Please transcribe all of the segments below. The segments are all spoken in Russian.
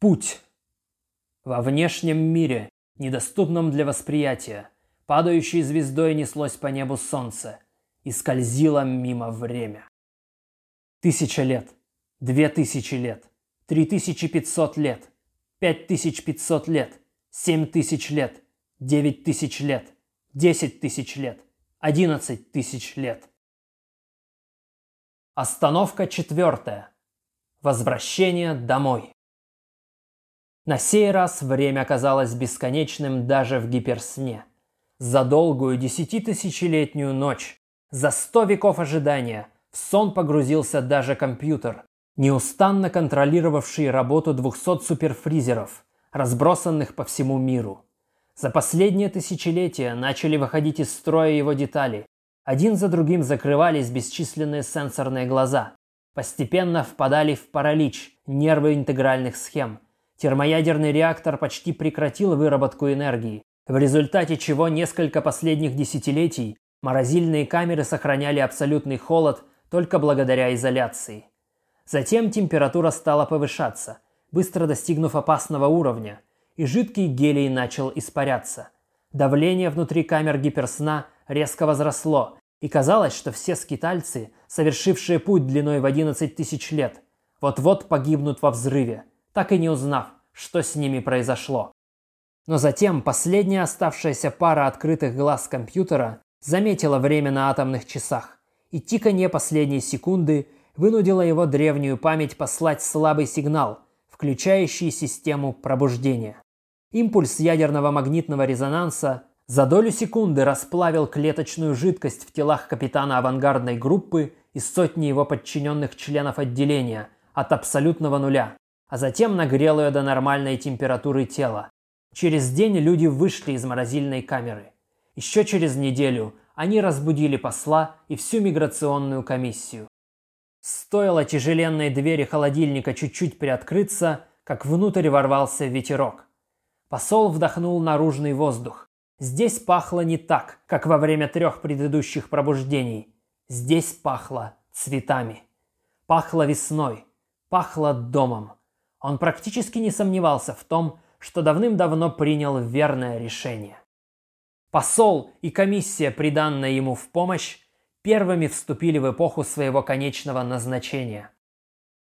Путь. Во внешнем мире, недоступном для восприятия, падающей звездой неслось по небу солнце и скользило мимо время. Тысяча лет, две тысячи лет, три тысячи пятьсот лет, пять тысяч пятьсот лет, семь тысяч лет, девять тысяч лет, десять тысяч лет, одиннадцать тысяч лет. Остановка четвертая. Возвращение домой. На сей раз время казалось бесконечным даже в гиперсне. За долгую десятитысячелетнюю ночь, за сто веков ожидания, в сон погрузился даже компьютер, неустанно контролировавший работу 200 суперфризеров, разбросанных по всему миру. За последнее тысячелетие начали выходить из строя его детали. Один за другим закрывались бесчисленные сенсорные глаза. Постепенно впадали в паралич нервы интегральных схем – Термоядерный реактор почти прекратил выработку энергии, в результате чего несколько последних десятилетий морозильные камеры сохраняли абсолютный холод только благодаря изоляции. Затем температура стала повышаться, быстро достигнув опасного уровня, и жидкий гелий начал испаряться. Давление внутри камер гиперсна резко возросло, и казалось, что все скитальцы, совершившие путь длиной в 11 тысяч лет, вот-вот погибнут во взрыве – так и не узнав, что с ними произошло. Но затем последняя оставшаяся пара открытых глаз компьютера заметила время на атомных часах, и тиканье последней секунды вынудило его древнюю память послать слабый сигнал, включающий систему пробуждения. Импульс ядерного магнитного резонанса за долю секунды расплавил клеточную жидкость в телах капитана авангардной группы и сотни его подчиненных членов отделения от абсолютного нуля а затем нагрел ее до нормальной температуры тела. Через день люди вышли из морозильной камеры. Еще через неделю они разбудили посла и всю миграционную комиссию. Стоило тяжеленной двери холодильника чуть-чуть приоткрыться, как внутрь ворвался ветерок. Посол вдохнул наружный воздух. Здесь пахло не так, как во время трех предыдущих пробуждений. Здесь пахло цветами. Пахло весной. Пахло домом. Он практически не сомневался в том, что давным-давно принял верное решение. Посол и комиссия, приданная ему в помощь, первыми вступили в эпоху своего конечного назначения.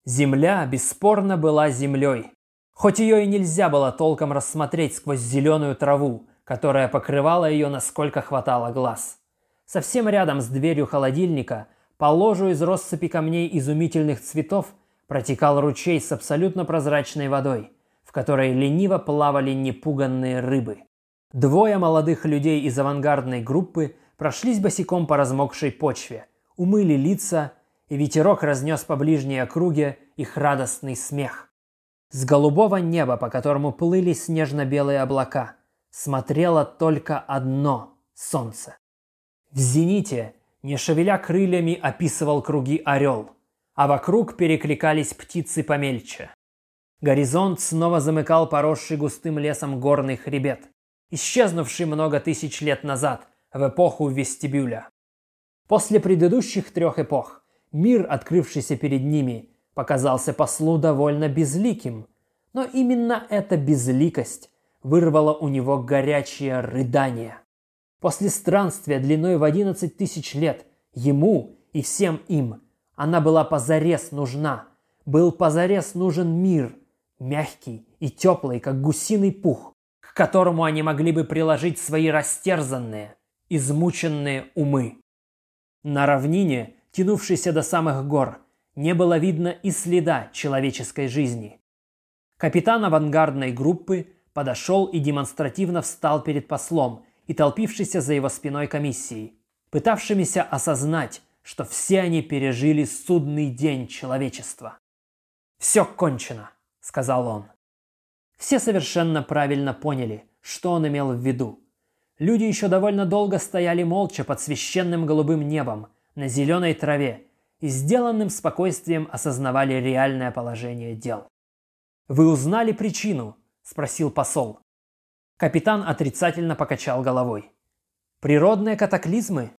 Земля бесспорно была землей, хоть ее и нельзя было толком рассмотреть сквозь зеленую траву, которая покрывала ее насколько хватало глаз. Совсем рядом с дверью холодильника, по ложу из россыпи камней изумительных цветов, протекал ручей с абсолютно прозрачной водой, в которой лениво плавали непуганные рыбы. Двое молодых людей из авангардной группы прошлись босиком по размокшей почве, умыли лица, и ветерок разнес по ближней округе их радостный смех. С голубого неба, по которому плыли снежно-белые облака, смотрело только одно солнце. В зените, не шевеля крыльями, описывал круги орел – а вокруг перекликались птицы помельче. Горизонт снова замыкал поросший густым лесом горный хребет, исчезнувший много тысяч лет назад, в эпоху вестибюля. После предыдущих трех эпох мир, открывшийся перед ними, показался послу довольно безликим, но именно эта безликость вырвала у него горячее рыдание. После странствия длиной в 11 тысяч лет ему и всем им она была позарез нужна. Был позарез нужен мир, мягкий и теплый, как гусиный пух, к которому они могли бы приложить свои растерзанные, измученные умы. На равнине, тянувшейся до самых гор, не было видно и следа человеческой жизни. Капитан авангардной группы подошел и демонстративно встал перед послом и толпившейся за его спиной комиссией, пытавшимися осознать, что все они пережили судный день человечества. «Все кончено», — сказал он. Все совершенно правильно поняли, что он имел в виду. Люди еще довольно долго стояли молча под священным голубым небом, на зеленой траве, и сделанным спокойствием осознавали реальное положение дел. «Вы узнали причину?» – спросил посол. Капитан отрицательно покачал головой. «Природные катаклизмы?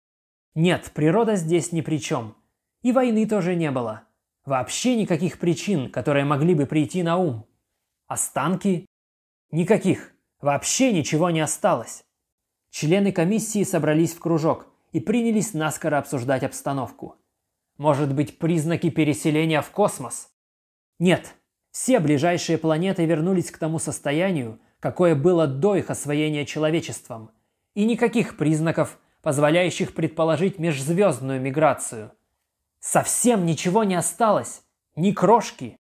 Нет, природа здесь ни при чем. И войны тоже не было. Вообще никаких причин, которые могли бы прийти на ум. Останки? Никаких. Вообще ничего не осталось. Члены комиссии собрались в кружок и принялись наскоро обсуждать обстановку. Может быть, признаки переселения в космос? Нет. Все ближайшие планеты вернулись к тому состоянию, какое было до их освоения человечеством. И никаких признаков, позволяющих предположить межзвездную миграцию. Совсем ничего не осталось. Ни крошки.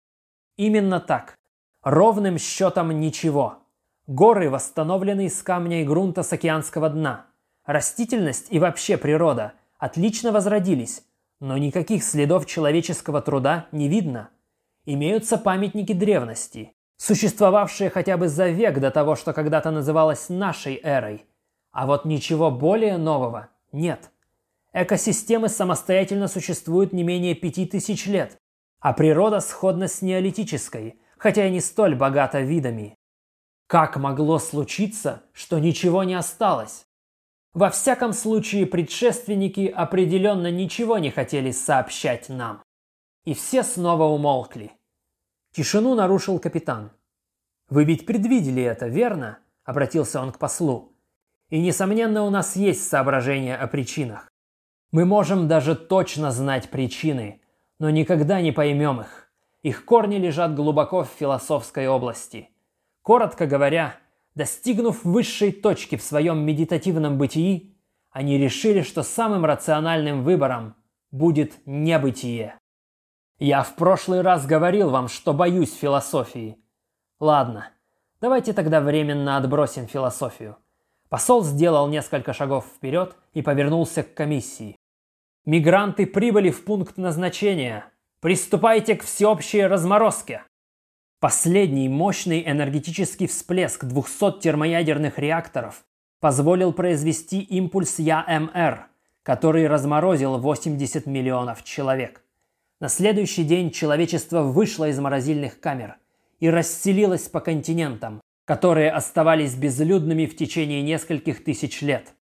Именно так. Ровным счетом ничего. Горы восстановлены из камня и грунта с океанского дна. Растительность и вообще природа отлично возродились, но никаких следов человеческого труда не видно. Имеются памятники древности, существовавшие хотя бы за век до того, что когда-то называлось нашей эрой. А вот ничего более нового нет. Экосистемы самостоятельно существуют не менее пяти тысяч лет, а природа сходна с неолитической, хотя и не столь богата видами. Как могло случиться, что ничего не осталось? Во всяком случае, предшественники определенно ничего не хотели сообщать нам. И все снова умолкли. Тишину нарушил капитан. «Вы ведь предвидели это, верно?» – обратился он к послу. «И, несомненно, у нас есть соображения о причинах. Мы можем даже точно знать причины, но никогда не поймем их. Их корни лежат глубоко в философской области. Коротко говоря, Достигнув высшей точки в своем медитативном бытии, они решили, что самым рациональным выбором будет небытие. Я в прошлый раз говорил вам, что боюсь философии. Ладно, давайте тогда временно отбросим философию. Посол сделал несколько шагов вперед и повернулся к комиссии. Мигранты прибыли в пункт назначения. Приступайте к всеобщей разморозке. Последний мощный энергетический всплеск 200 термоядерных реакторов позволил произвести импульс ЯМР, который разморозил 80 миллионов человек. На следующий день человечество вышло из морозильных камер и расселилось по континентам, которые оставались безлюдными в течение нескольких тысяч лет.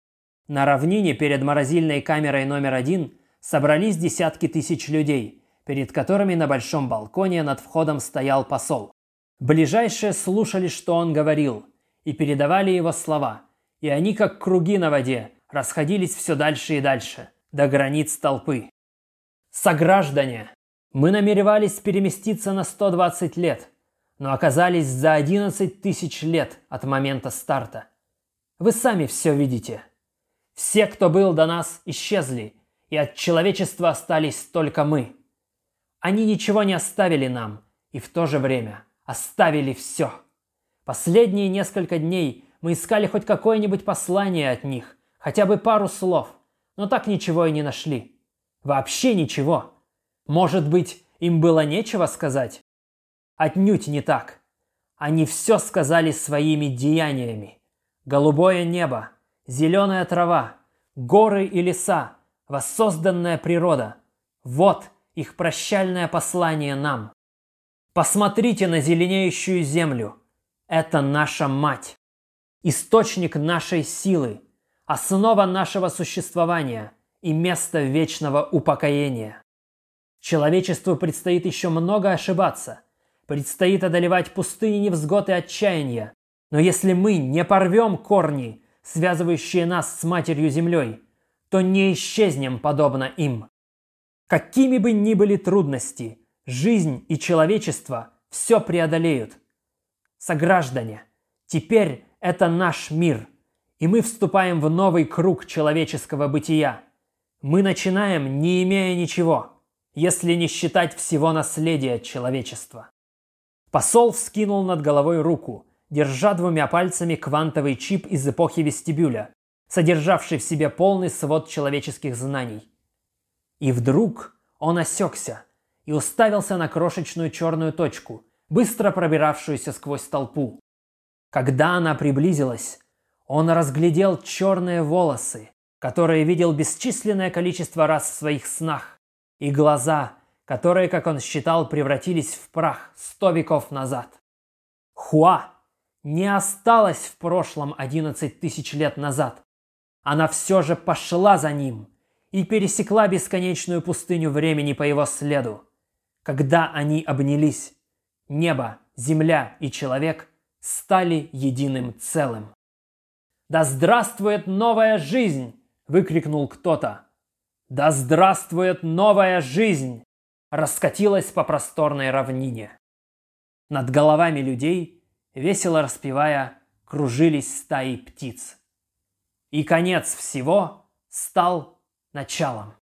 На равнине перед морозильной камерой номер один собрались десятки тысяч людей – перед которыми на большом балконе над входом стоял посол. Ближайшие слушали, что он говорил, и передавали его слова, и они, как круги на воде, расходились все дальше и дальше, до границ толпы. Сограждане! Мы намеревались переместиться на 120 лет, но оказались за 11 тысяч лет от момента старта. Вы сами все видите. Все, кто был до нас, исчезли, и от человечества остались только мы – они ничего не оставили нам, и в то же время оставили все. Последние несколько дней мы искали хоть какое-нибудь послание от них, хотя бы пару слов, но так ничего и не нашли. Вообще ничего. Может быть, им было нечего сказать? Отнюдь не так. Они все сказали своими деяниями. Голубое небо, зеленая трава, горы и леса, воссозданная природа. Вот их прощальное послание нам. Посмотрите на зеленеющую землю. Это наша мать. Источник нашей силы, основа нашего существования и место вечного упокоения. Человечеству предстоит еще много ошибаться. Предстоит одолевать пустыни невзгод и отчаяния. Но если мы не порвем корни, связывающие нас с Матерью Землей, то не исчезнем подобно им. Какими бы ни были трудности, жизнь и человечество все преодолеют. Сограждане, теперь это наш мир, и мы вступаем в новый круг человеческого бытия. Мы начинаем, не имея ничего, если не считать всего наследия человечества. Посол вскинул над головой руку, держа двумя пальцами квантовый чип из эпохи вестибюля, содержавший в себе полный свод человеческих знаний. И вдруг он осекся и уставился на крошечную черную точку, быстро пробиравшуюся сквозь толпу. Когда она приблизилась, он разглядел черные волосы, которые видел бесчисленное количество раз в своих снах, и глаза, которые, как он считал, превратились в прах сто веков назад. Хуа не осталась в прошлом 11 тысяч лет назад. Она все же пошла за ним – и пересекла бесконечную пустыню времени по его следу. Когда они обнялись, небо земля и человек стали единым целым. «Да здравствует новая жизнь!» – выкрикнул кто-то. «Да здравствует новая жизнь!» – раскатилась по просторной равнине. Над головами людей, весело распевая, кружились стаи птиц. И конец всего стал началом.